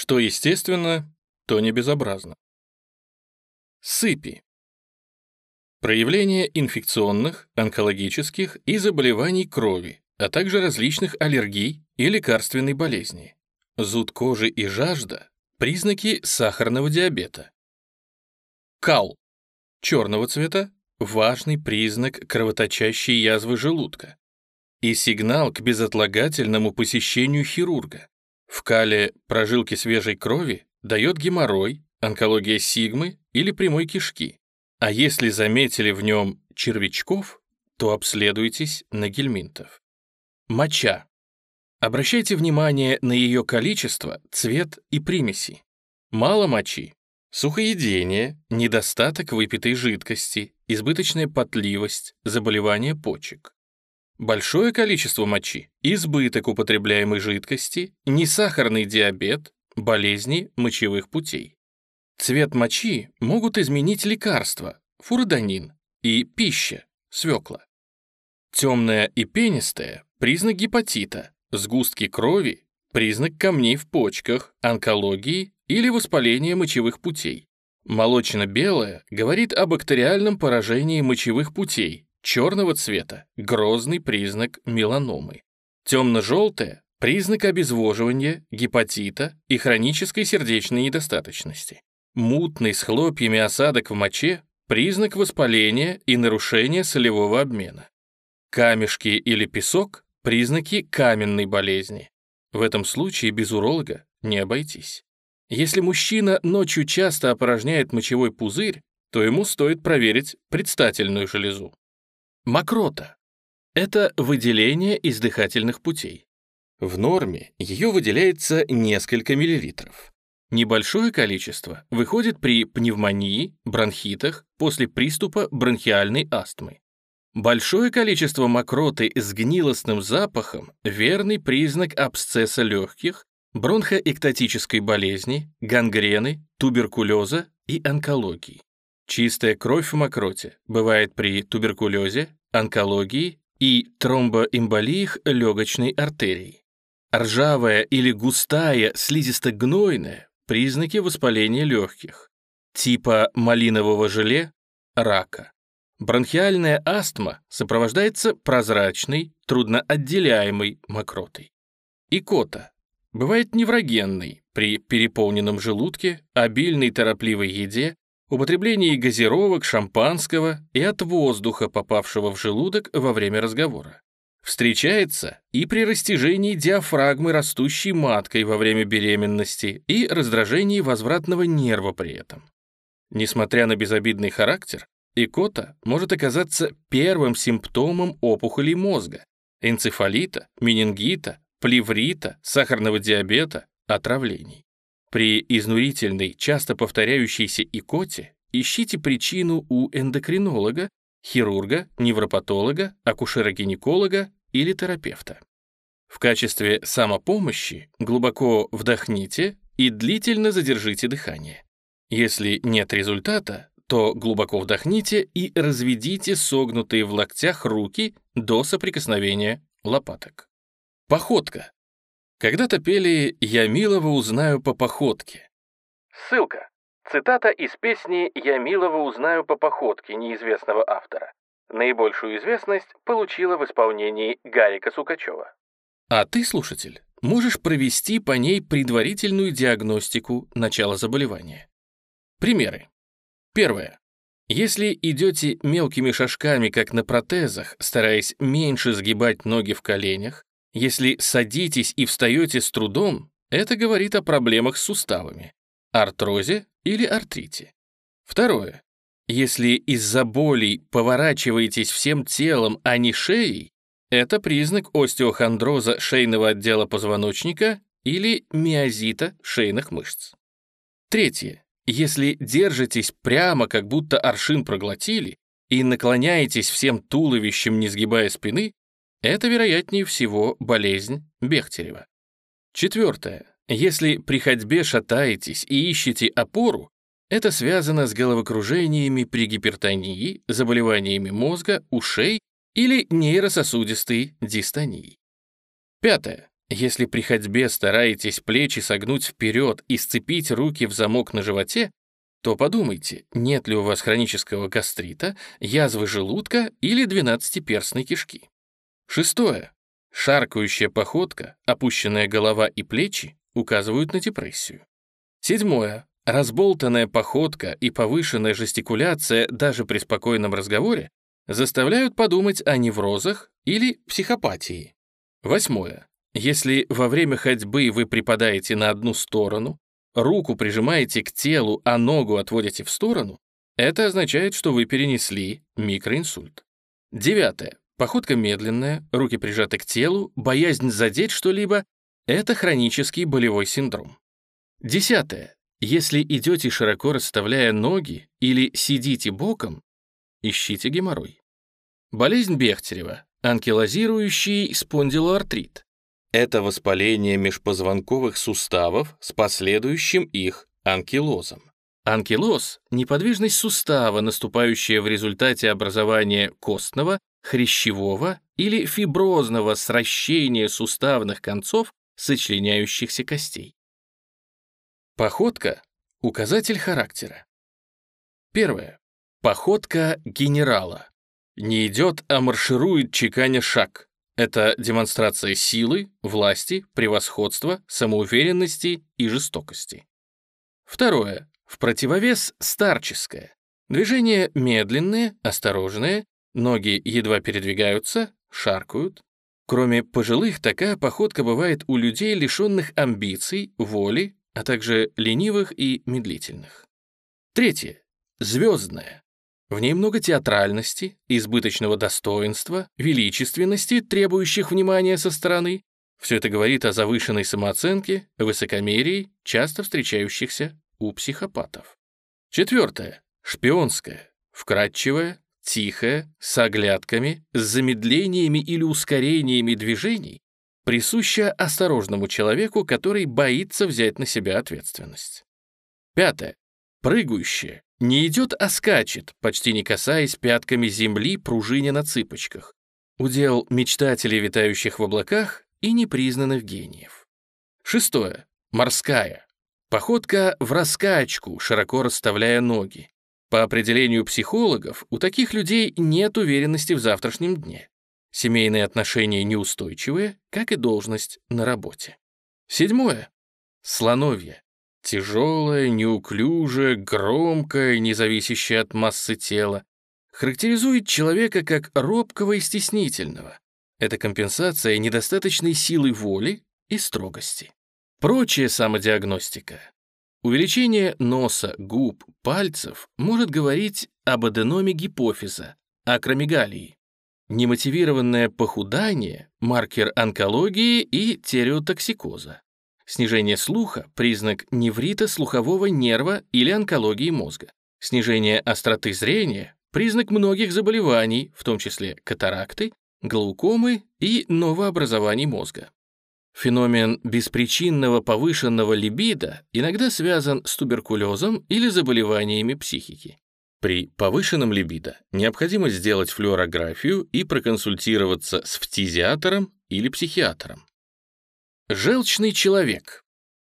Что естественно, то не безобразно. Сыпи. Проявление инфекционных, онкологических и заболеваний крови, а также различных аллергий и лекарственной болезни. Зуд кожи и жажда – признаки сахарного диабета. Кал. Черного цвета – важный признак кровоточащей язвы желудка и сигнал к безотлагательному посещению хирурга. В кале прожилки свежей крови дает геморрой, онкология сигмы или прямой кишки. А если заметили в нем червячков, то обследуйтесь на гельминтов. Моча. Обращайте внимание на ее количество, цвет и примеси. Мало мочи. Сухоедение, недостаток выпитой жидкости, избыточная потливость, заболевание почек. Большое количество мочи, избыток употребляемой жидкости, несахарный диабет, болезни мочевых путей. Цвет мочи могут изменить лекарства, фуродонин, и пища, свекла. Темная и пенистая – признак гепатита, сгустки крови – признак камней в почках, онкологии или воспаления мочевых путей. Молочно-белая говорит о бактериальном поражении мочевых путей, черного цвета – грозный признак меланомы. Темно-желтая – признак обезвоживания, гепатита и хронической сердечной недостаточности. Мутный с хлопьями осадок в моче – признак воспаления и нарушения солевого обмена. Камешки или песок – признаки каменной болезни. В этом случае без уролога не обойтись. Если мужчина ночью часто опорожняет мочевой пузырь, то ему стоит проверить предстательную железу. Мокрота – это выделение из дыхательных путей. В норме ее выделяется несколько миллилитров. Небольшое количество выходит при пневмонии, бронхитах, после приступа бронхиальной астмы. Большое количество мокроты с гнилостным запахом – верный признак абсцесса легких, бронхоэктатической болезни, гангрены, туберкулеза и онкологии. Чистая кровь в мокроте бывает при туберкулезе, онкологии и тромбоэмболиях легочной артерии. Ржавая или густая слизисто-гнойная – признаки воспаления легких. Типа малинового желе – рака. Бронхиальная астма сопровождается прозрачной, трудноотделяемой мокротой. Икота бывает неврогенной при переполненном желудке, обильной торопливой еде употреблении газировок, шампанского и от воздуха, попавшего в желудок во время разговора. Встречается и при растяжении диафрагмы растущей маткой во время беременности и раздражении возвратного нерва при этом. Несмотря на безобидный характер, икота может оказаться первым симптомом опухолей мозга, энцефалита, менингита, плеврита, сахарного диабета, отравлений. При изнурительной, часто повторяющейся икоте ищите причину у эндокринолога, хирурга, невропатолога, акушера-гинеколога или терапевта. В качестве самопомощи глубоко вдохните и длительно задержите дыхание. Если нет результата, то глубоко вдохните и разведите согнутые в локтях руки до соприкосновения лопаток. Походка. Когда-то пели «Я милого узнаю по походке». Ссылка. Цитата из песни «Я милого узнаю по походке» неизвестного автора. Наибольшую известность получила в исполнении Гарика Сукачева. А ты, слушатель, можешь провести по ней предварительную диагностику начала заболевания. Примеры. Первое. Если идете мелкими шажками, как на протезах, стараясь меньше сгибать ноги в коленях, если садитесь и встаете с трудом, это говорит о проблемах с суставами, артрозе или артрите. Второе. Если из-за болей поворачиваетесь всем телом, а не шеей, это признак остеохондроза шейного отдела позвоночника или миозита шейных мышц. Третье. Если держитесь прямо, как будто аршин проглотили, и наклоняетесь всем туловищем, не сгибая спины, это, вероятнее всего, болезнь Бехтерева. Четвертое. Если при ходьбе шатаетесь и ищете опору, это связано с головокружениями при гипертонии, заболеваниями мозга, ушей или нейрососудистой дистонией. Пятое. Если при ходьбе стараетесь плечи согнуть вперед и сцепить руки в замок на животе, то подумайте, нет ли у вас хронического гастрита, язвы желудка или двенадцатиперстной кишки. Шестое. Шаркающая походка, опущенная голова и плечи указывают на депрессию. Седьмое. Разболтанная походка и повышенная жестикуляция даже при спокойном разговоре заставляют подумать о неврозах или психопатии. Восьмое. Если во время ходьбы вы припадаете на одну сторону, руку прижимаете к телу, а ногу отводите в сторону, это означает, что вы перенесли микроинсульт. Девятое. Походка медленная, руки прижаты к телу, боязнь задеть что-либо — это хронический болевой синдром. Десятое. Если идете широко расставляя ноги или сидите боком, ищите геморрой. Болезнь Бехтерева, анкилозирующий спондилоартрит. Это воспаление межпозвонковых суставов с последующим их анкилозом. Анкилоз — неподвижность сустава, наступающая в результате образования костного, хрящевого или фиброзного сращения суставных концов сочленяющихся костей. Походка — указатель характера. Первое. Походка генерала. Не идет, а марширует, чеканя шаг. Это демонстрация силы, власти, превосходства, самоуверенности и жестокости. Второе. В противовес старческое. Движения медленные, осторожные, ноги едва передвигаются, шаркают. Кроме пожилых, такая походка бывает у людей, лишенных амбиций, воли, а также ленивых и медлительных. Третье. Звездное. В ней много театральности, избыточного достоинства, величественности, требующих внимания со стороны. Все это говорит о завышенной самооценке, высокомерии, часто встречающихся у психопатов. Четвертое. Шпионское. Вкрадчивое, тихое, с оглядками, с замедлениями или ускорениями движений, присуща осторожному человеку, который боится взять на себя ответственность. Пятое. Прыгающее, не идет, а скачет, почти не касаясь пятками земли, пружиня на цыпочках. Удел мечтателей, витающих в облаках, и непризнанных гениев. Шестое. Морская. Походка в раскачку, широко расставляя ноги. По определению психологов, у таких людей нет уверенности в завтрашнем дне. Семейные отношения неустойчивые, как и должность на работе. Седьмое. Слоновье. Тяжелое, неуклюжее, громкое, независящее от массы тела. Характеризует человека как робкого и стеснительного. Это компенсация недостаточной силы воли и строгости. Прочая самодиагностика. Увеличение носа, губ, пальцев может говорить об аденоме гипофиза, акромегалии. Немотивированное похудание – маркер онкологии и тереотоксикоза. Снижение слуха – признак неврита слухового нерва или онкологии мозга. Снижение остроты зрения – признак многих заболеваний, в том числе катаракты, глаукомы и новообразований мозга. Феномен беспричинного повышенного либидо иногда связан с туберкулезом или заболеваниями психики. При повышенном либидо необходимо сделать флюорографию и проконсультироваться с фтизиатором или психиатром. Желчный человек.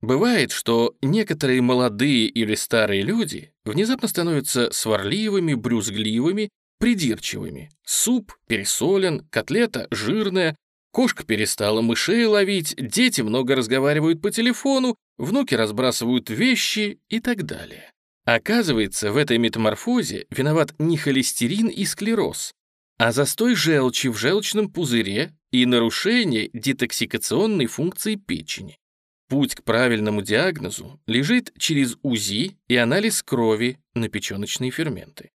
Бывает, что некоторые молодые или старые люди внезапно становятся сварливыми, брюзгливыми, придирчивыми. Суп пересолен, котлета жирная, кошка перестала мышей ловить, дети много разговаривают по телефону, внуки разбрасывают вещи и так далее. Оказывается, в этой метаморфозе виноват не холестерин и склероз, а застой желчи в желчном пузыре и нарушение детоксикационной функции печени. Путь к правильному диагнозу лежит через УЗИ и анализ крови на печеночные ферменты.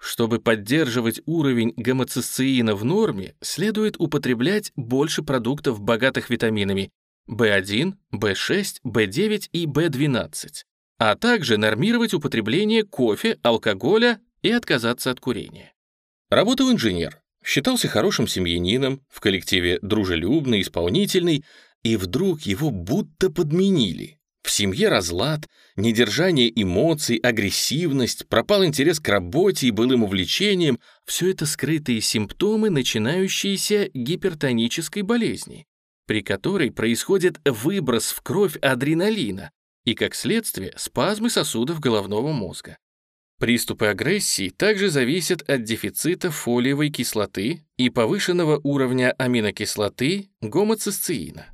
Чтобы поддерживать уровень гомоцистеина в норме, следует употреблять больше продуктов, богатых витаминами В1, В6, В9 и В12, а также нормировать употребление кофе, алкоголя и отказаться от курения. Работал инженер, считался хорошим семьянином, в коллективе дружелюбный, исполнительный, и вдруг его будто подменили. В семье разлад, недержание эмоций, агрессивность, пропал интерес к работе и былым увлечениям — все это скрытые симптомы начинающейся гипертонической болезни. при которой происходит выброс в кровь адреналина и, как следствие, спазмы сосудов головного мозга. Приступы агрессии также зависят от дефицита фолиевой кислоты и повышенного уровня аминокислоты гомоцисциина.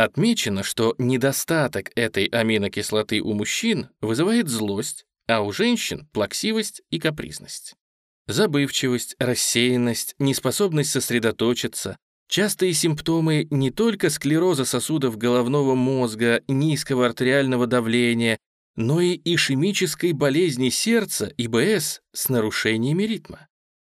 Отмечено, что недостаток этой аминокислоты у мужчин вызывает злость, а у женщин — плаксивость и капризность. Забывчивость, рассеянность, неспособность сосредоточиться, частые симптомы не только склероза сосудов головного мозга, низкого артериального давления, но и ишемической болезни сердца, ИБС, с нарушениями ритма.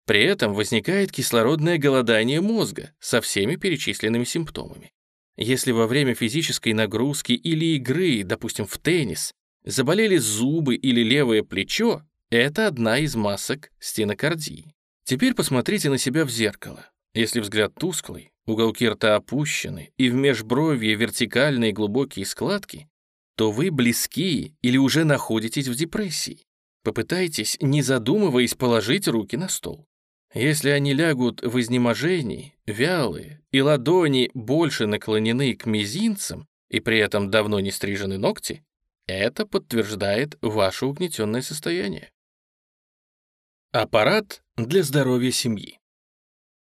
При этом возникает кислородное голодание мозга со всеми перечисленными симптомами. Если во время физической нагрузки или игры, допустим, в теннис, заболели зубы или левое плечо, это одна из масок стенокардии. Теперь посмотрите на себя в зеркало. Если взгляд тусклый, уголки рта опущены и в межбровье вертикальные глубокие складки, то вы близки или уже находитесь в депрессии. Попытайтесь, не задумываясь, положить руки на стол. Если они лягут в изнеможении, вялые, и ладони больше наклонены к мизинцам, и при этом давно не стрижены ногти, это подтверждает ваше угнетенное состояние. Аппарат для здоровья семьи.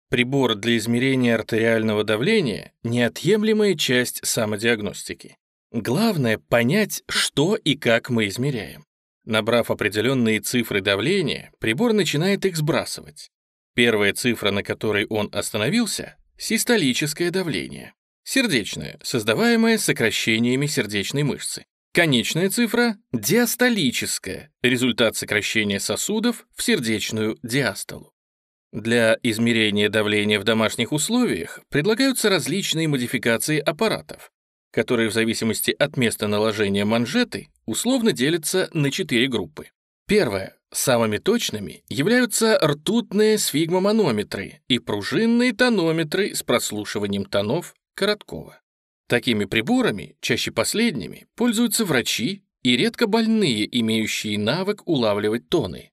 Прибор для измерения артериального давления — неотъемлемая часть самодиагностики. Главное — понять, что и как мы измеряем. Набрав определенные цифры давления, прибор начинает их сбрасывать. Первая цифра, на которой он остановился — систолическое давление. Сердечное, создаваемое сокращениями сердечной мышцы. Конечная цифра — диастолическая, результат сокращения сосудов в сердечную диастолу. Для измерения давления в домашних условиях предлагаются различные модификации аппаратов, которые в зависимости от места наложения манжеты условно делятся на четыре группы. Первое. Самыми точными являются ртутные сфигмоманометры и пружинные тонометры с прослушиванием тонов Короткова. Такими приборами, чаще последними, пользуются врачи и редко больные, имеющие навык улавливать тоны.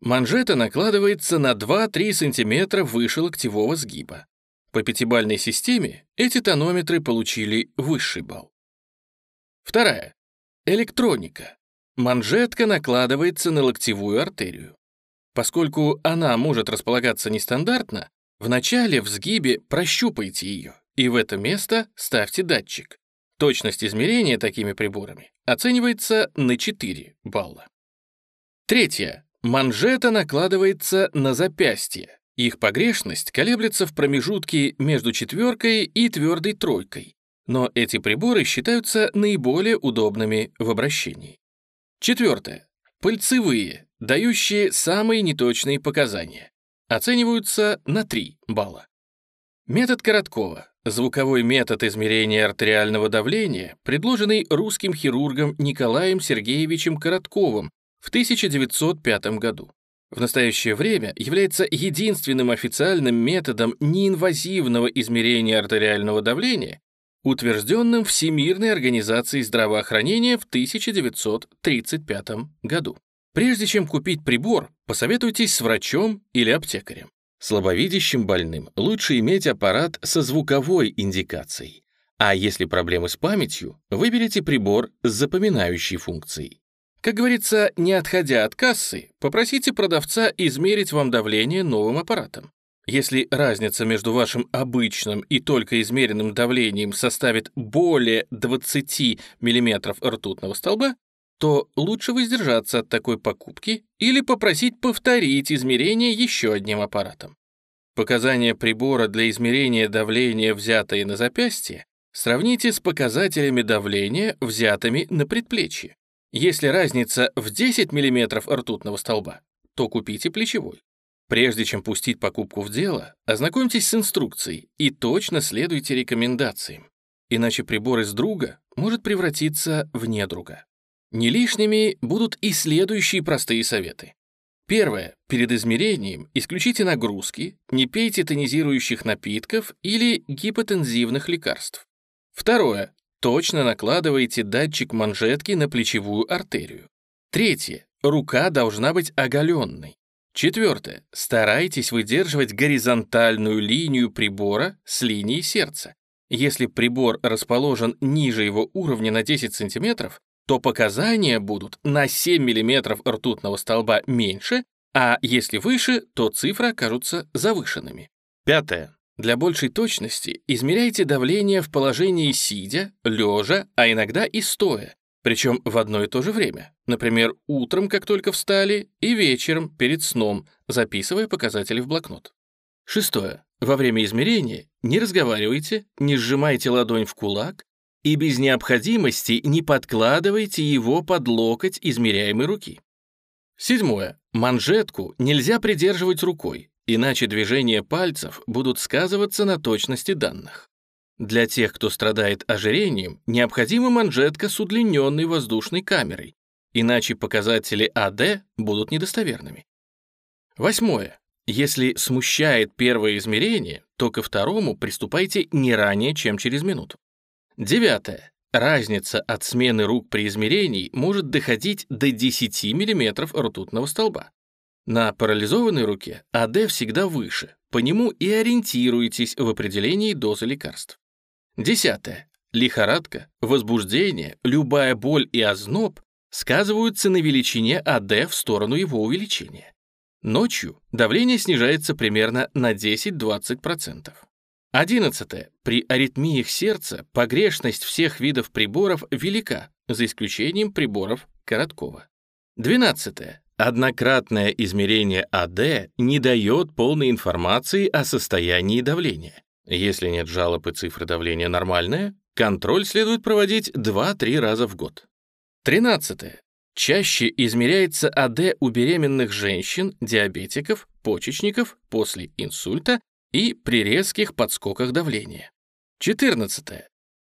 Манжета накладывается на 2-3 см выше локтевого сгиба. По пятибальной системе эти тонометры получили высший балл. Вторая. Электроника. Манжетка накладывается на локтевую артерию. Поскольку она может располагаться нестандартно, вначале в сгибе прощупайте ее, и в это место ставьте датчик. Точность измерения такими приборами оценивается на 4 балла. Третье. Манжета накладывается на запястье. Их погрешность колеблется в промежутке между четверкой и твердой тройкой, но эти приборы считаются наиболее удобными в обращении. Четвертое. Пыльцевые, дающие самые неточные показания. Оцениваются на 3 балла. Метод Короткова. Звуковой метод измерения артериального давления, предложенный русским хирургом Николаем Сергеевичем Коротковым в 1905 году в настоящее время является единственным официальным методом неинвазивного измерения артериального давления, утвержденным Всемирной организацией здравоохранения в 1935 году. Прежде чем купить прибор, посоветуйтесь с врачом или аптекарем. Слабовидящим больным лучше иметь аппарат со звуковой индикацией, а если проблемы с памятью, выберите прибор с запоминающей функцией. Как говорится, не отходя от кассы, попросите продавца измерить вам давление новым аппаратом. Если разница между вашим обычным и только измеренным давлением составит более 20 мм ртутного столба, то лучше воздержаться от такой покупки или попросить повторить измерение еще одним аппаратом. Показания прибора для измерения давления, взятые на запястье, сравните с показателями давления, взятыми на предплечье. Если разница в 10 мм ртутного столба, то купите плечевой. Прежде чем пустить покупку в дело, ознакомьтесь с инструкцией и точно следуйте рекомендациям, иначе прибор из друга может превратиться в недруга. Не лишними будут и следующие простые советы. Первое. Перед измерением исключите нагрузки, не пейте тонизирующих напитков или гипотензивных лекарств. Второе. Точно накладывайте датчик манжетки на плечевую артерию. Третье. Рука должна быть оголенной. Четвертое. Старайтесь выдерживать горизонтальную линию прибора с линией сердца. Если прибор расположен ниже его уровня на 10 см, то показания будут на 7 мм ртутного столба меньше, а если выше, то цифры окажутся завышенными. Пятое. Для большей точности измеряйте давление в положении сидя, лежа, а иногда и стоя, причем в одно и то же время, например, утром, как только встали, и вечером, перед сном, записывая показатели в блокнот. Шестое. Во время измерения не разговаривайте, не сжимайте ладонь в кулак и без необходимости не подкладывайте его под локоть измеряемой руки. Седьмое. Манжетку нельзя придерживать рукой, иначе движения пальцев будут сказываться на точности данных. Для тех, кто страдает ожирением, необходима манжетка с удлиненной воздушной камерой, иначе показатели АД будут недостоверными. Восьмое. Если смущает первое измерение, то ко второму приступайте не ранее, чем через минуту. Девятое. Разница от смены рук при измерении может доходить до 10 мм ртутного столба. На парализованной руке АД всегда выше, по нему и ориентируйтесь в определении дозы лекарств. Десятое. Лихорадка, возбуждение, любая боль и озноб сказываются на величине АД в сторону его увеличения. Ночью давление снижается примерно на 10-20%. Одиннадцатое. При аритмиях сердца погрешность всех видов приборов велика, за исключением приборов Короткова. Двенадцатое. Однократное измерение АД не дает полной информации о состоянии давления. Если нет жалоб и цифры давления нормальные, контроль следует проводить 2-3 раза в год. 13. Чаще измеряется АД у беременных женщин, диабетиков, почечников после инсульта и при резких подскоках давления. 14.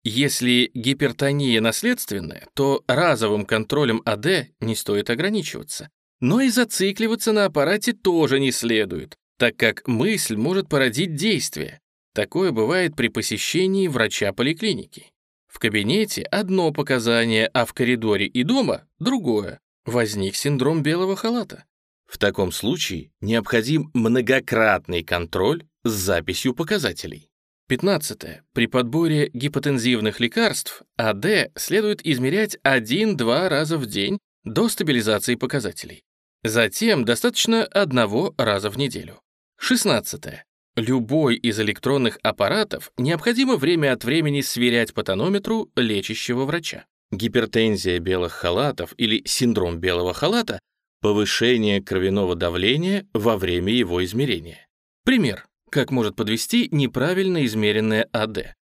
Если гипертония наследственная, то разовым контролем АД не стоит ограничиваться. Но и зацикливаться на аппарате тоже не следует, так как мысль может породить действие. Такое бывает при посещении врача поликлиники. В кабинете одно показание, а в коридоре и дома другое. Возник синдром белого халата. В таком случае необходим многократный контроль с записью показателей. 15. При подборе гипотензивных лекарств АД следует измерять 1-2 раза в день до стабилизации показателей. Затем достаточно одного раза в неделю. 16. Любой из электронных аппаратов необходимо время от времени сверять по тонометру лечащего врача. Гипертензия белых халатов или синдром белого халата – повышение кровяного давления во время его измерения. Пример, как может подвести неправильно измеренное АД.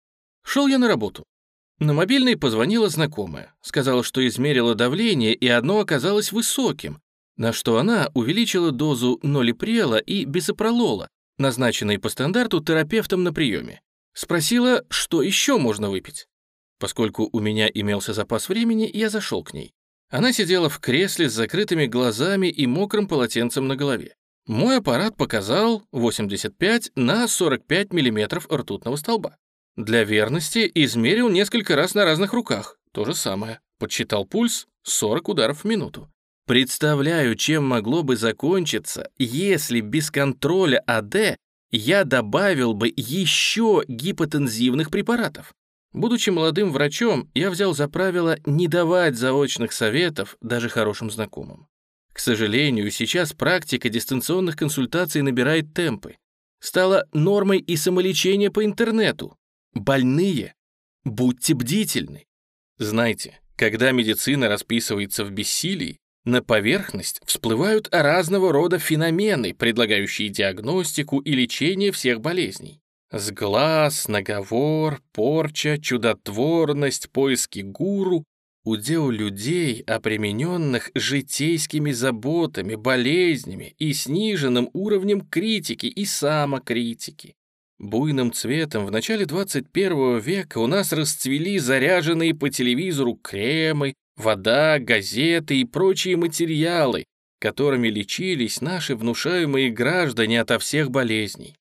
Шел я на работу. На мобильный позвонила знакомая, сказала, что измерила давление, и оно оказалось высоким, на что она увеличила дозу нолипрела и бисопролола, назначенной по стандарту терапевтом на приеме. Спросила, что еще можно выпить. Поскольку у меня имелся запас времени, я зашел к ней. Она сидела в кресле с закрытыми глазами и мокрым полотенцем на голове. Мой аппарат показал 85 на 45 мм ртутного столба. Для верности измерил несколько раз на разных руках. То же самое. Подсчитал пульс 40 ударов в минуту. Представляю, чем могло бы закончиться, если без контроля АД я добавил бы еще гипотензивных препаратов. Будучи молодым врачом, я взял за правило не давать заочных советов даже хорошим знакомым. К сожалению, сейчас практика дистанционных консультаций набирает темпы. Стало нормой и самолечение по интернету. Больные, будьте бдительны. Знаете, когда медицина расписывается в бессилии, на поверхность всплывают разного рода феномены, предлагающие диагностику и лечение всех болезней. Сглаз, наговор, порча, чудотворность, поиски гуру — удел людей, опремененных житейскими заботами, болезнями и сниженным уровнем критики и самокритики. Буйным цветом в начале 21 века у нас расцвели заряженные по телевизору кремы, вода, газеты и прочие материалы, которыми лечились наши внушаемые граждане ото всех болезней.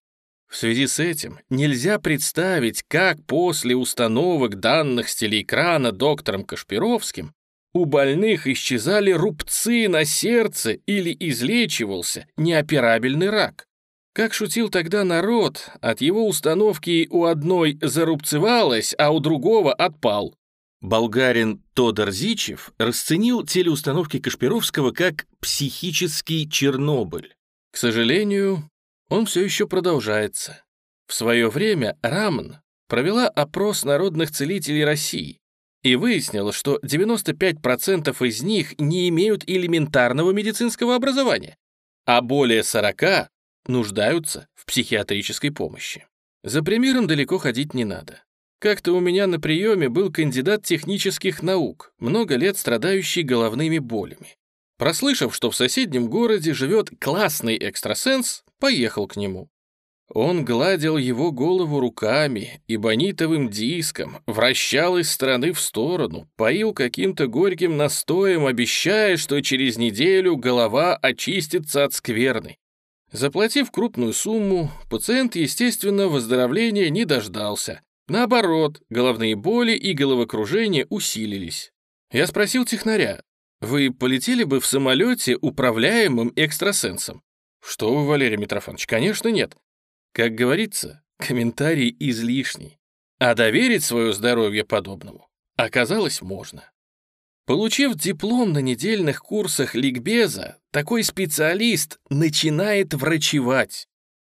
В связи с этим нельзя представить, как после установок данных с телеэкрана доктором Кашпировским у больных исчезали рубцы на сердце или излечивался неоперабельный рак. Как шутил тогда народ, от его установки у одной зарубцевалось, а у другого отпал. Болгарин Тодор Зичев расценил телеустановки Кашпировского как «психический Чернобыль». К сожалению, он все еще продолжается. В свое время Рамн провела опрос народных целителей России и выяснила, что 95% из них не имеют элементарного медицинского образования, а более 40 нуждаются в психиатрической помощи. За примером далеко ходить не надо. Как-то у меня на приеме был кандидат технических наук, много лет страдающий головными болями. Прослышав, что в соседнем городе живет классный экстрасенс, поехал к нему. Он гладил его голову руками и бонитовым диском, вращал из стороны в сторону, поил каким-то горьким настоем, обещая, что через неделю голова очистится от скверны. Заплатив крупную сумму, пациент, естественно, выздоровления не дождался, Наоборот, головные боли и головокружение усилились. Я спросил технаря, вы полетели бы в самолете управляемым экстрасенсом? Что вы, Валерий Митрофанович, конечно нет. Как говорится, комментарий излишний. А доверить свое здоровье подобному оказалось можно. Получив диплом на недельных курсах ликбеза, такой специалист начинает врачевать.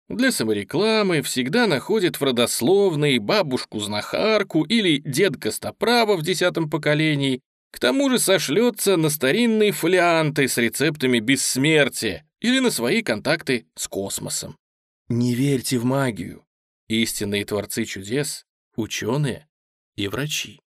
Для саморекламы всегда находит в родословной бабушку-знахарку или дед Костоправа в десятом поколении, к тому же сошлется на старинные фолианты с рецептами бессмертия или на свои контакты с космосом. Не верьте в магию. Истинные творцы чудес — ученые и врачи.